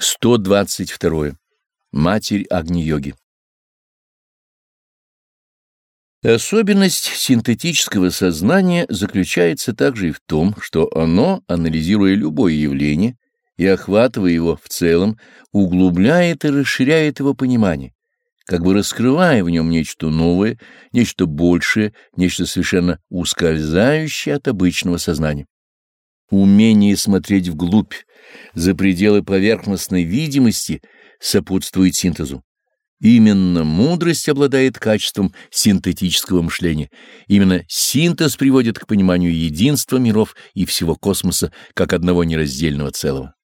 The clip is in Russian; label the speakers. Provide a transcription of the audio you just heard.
Speaker 1: 122. Матерь Агни-йоги Особенность синтетического сознания заключается также и в том, что оно, анализируя любое явление и охватывая его в целом, углубляет и расширяет его понимание, как бы раскрывая в нем нечто новое, нечто большее, нечто совершенно ускользающее от обычного сознания. Умение смотреть вглубь, за пределы поверхностной видимости, сопутствует синтезу. Именно мудрость обладает качеством синтетического мышления. Именно синтез приводит к пониманию единства миров и всего космоса как одного нераздельного целого.